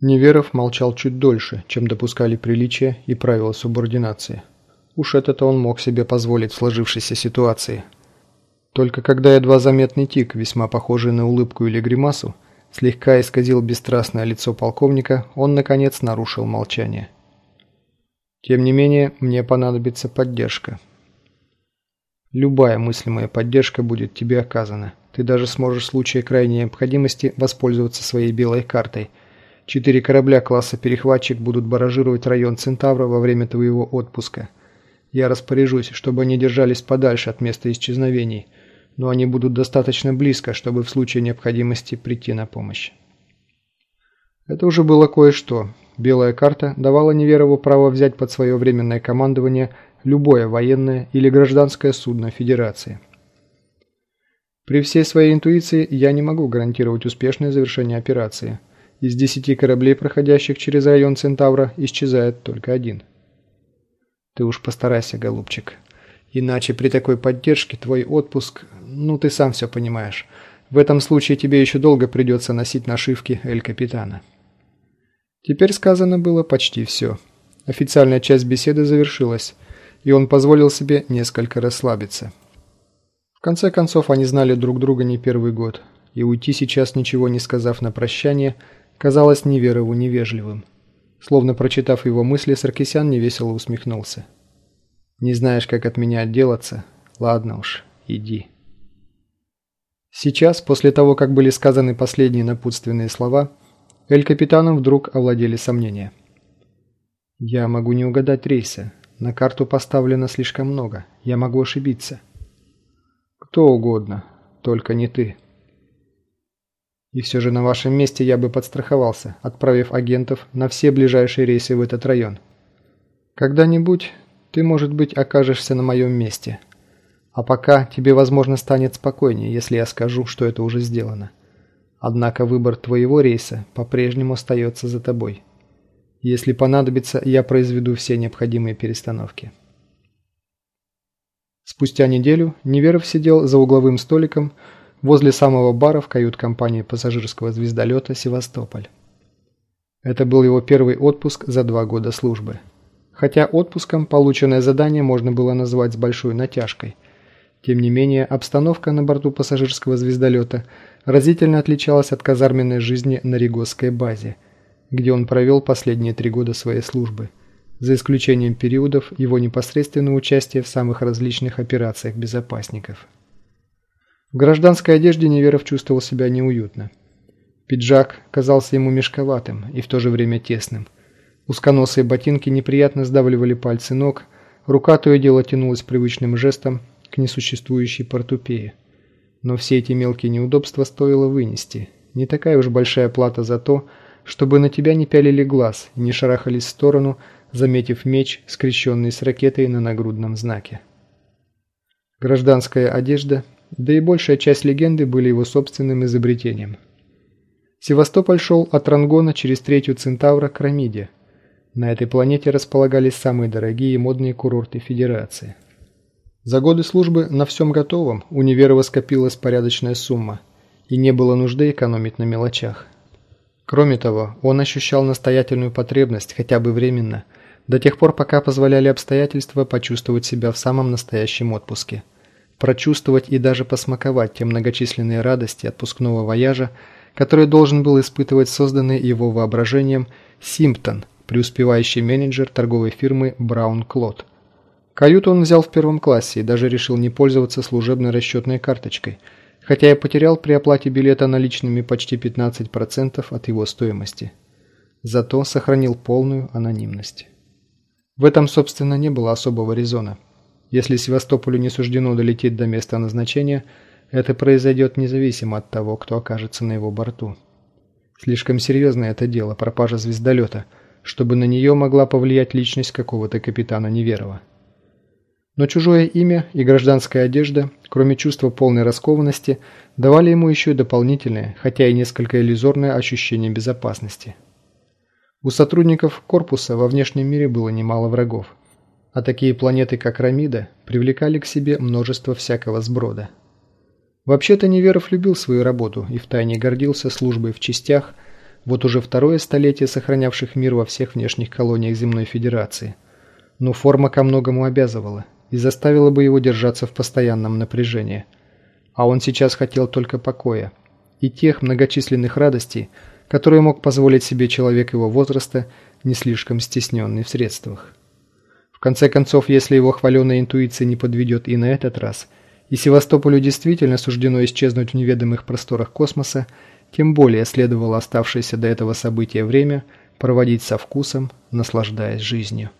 Неверов молчал чуть дольше, чем допускали приличия и правила субординации. Уж это-то он мог себе позволить в сложившейся ситуации. Только когда едва заметный тик, весьма похожий на улыбку или гримасу, слегка исказил бесстрастное лицо полковника, он, наконец, нарушил молчание. «Тем не менее, мне понадобится поддержка. Любая мыслимая поддержка будет тебе оказана. Ты даже сможешь в случае крайней необходимости воспользоваться своей белой картой – Четыре корабля класса «Перехватчик» будут баражировать район Центавра во время твоего отпуска. Я распоряжусь, чтобы они держались подальше от места исчезновений, но они будут достаточно близко, чтобы в случае необходимости прийти на помощь. Это уже было кое-что. Белая карта давала Неверову право взять под свое временное командование любое военное или гражданское судно Федерации. При всей своей интуиции я не могу гарантировать успешное завершение операции – из десяти кораблей, проходящих через район Центавра, исчезает только один. Ты уж постарайся, голубчик. Иначе при такой поддержке твой отпуск, ну ты сам все понимаешь. В этом случае тебе еще долго придется носить нашивки Эль-Капитана. Теперь сказано было почти все. Официальная часть беседы завершилась, и он позволил себе несколько расслабиться. В конце концов, они знали друг друга не первый год, и уйти сейчас, ничего не сказав на прощание – казалось Неверову невежливым. Словно прочитав его мысли, Саркисян невесело усмехнулся. «Не знаешь, как от меня отделаться? Ладно уж, иди». Сейчас, после того, как были сказаны последние напутственные слова, Эль-Капитаном вдруг овладели сомнения. «Я могу не угадать рейса. На карту поставлено слишком много. Я могу ошибиться». «Кто угодно, только не ты». И все же на вашем месте я бы подстраховался, отправив агентов на все ближайшие рейсы в этот район. Когда-нибудь ты, может быть, окажешься на моем месте. А пока тебе, возможно, станет спокойнее, если я скажу, что это уже сделано. Однако выбор твоего рейса по-прежнему остается за тобой. Если понадобится, я произведу все необходимые перестановки. Спустя неделю Неверов сидел за угловым столиком, возле самого бара в кают-компании пассажирского звездолета «Севастополь». Это был его первый отпуск за два года службы. Хотя отпуском полученное задание можно было назвать с большой натяжкой. Тем не менее, обстановка на борту пассажирского звездолета разительно отличалась от казарменной жизни на Ригосской базе, где он провел последние три года своей службы, за исключением периодов его непосредственного участия в самых различных операциях безопасников. В гражданской одежде Неверов чувствовал себя неуютно. Пиджак казался ему мешковатым и в то же время тесным. Узконосые ботинки неприятно сдавливали пальцы ног, рука то и дело тянулась привычным жестом к несуществующей портупее. Но все эти мелкие неудобства стоило вынести. Не такая уж большая плата за то, чтобы на тебя не пялили глаз и не шарахались в сторону, заметив меч, скрещенный с ракетой на нагрудном знаке. Гражданская одежда да и большая часть легенды были его собственным изобретением. Севастополь шел от Рангона через третью Центавра к Рамиде. На этой планете располагались самые дорогие и модные курорты Федерации. За годы службы на всем готовом у Неверова скопилась порядочная сумма, и не было нужды экономить на мелочах. Кроме того, он ощущал настоятельную потребность, хотя бы временно, до тех пор, пока позволяли обстоятельства почувствовать себя в самом настоящем отпуске – прочувствовать и даже посмаковать те многочисленные радости отпускного вояжа, которые должен был испытывать созданный его воображением Симптон, преуспевающий менеджер торговой фирмы Браун Клод. Каюту он взял в первом классе и даже решил не пользоваться служебной расчетной карточкой, хотя и потерял при оплате билета наличными почти 15% от его стоимости. Зато сохранил полную анонимность. В этом, собственно, не было особого резона – если Севастополю не суждено долететь до места назначения, это произойдет независимо от того, кто окажется на его борту. Слишком серьезное это дело, пропажа звездолета, чтобы на нее могла повлиять личность какого-то капитана Неверова. Но чужое имя и гражданская одежда, кроме чувства полной раскованности, давали ему еще и дополнительное, хотя и несколько иллюзорное ощущение безопасности. У сотрудников корпуса во внешнем мире было немало врагов а такие планеты, как Рамида, привлекали к себе множество всякого сброда. Вообще-то Неверов любил свою работу и втайне гордился службой в частях, вот уже второе столетие сохранявших мир во всех внешних колониях Земной Федерации. Но форма ко многому обязывала и заставила бы его держаться в постоянном напряжении. А он сейчас хотел только покоя и тех многочисленных радостей, которые мог позволить себе человек его возраста, не слишком стесненный в средствах. В конце концов, если его хваленая интуиция не подведет и на этот раз, и Севастополю действительно суждено исчезнуть в неведомых просторах космоса, тем более следовало оставшееся до этого события время проводить со вкусом, наслаждаясь жизнью.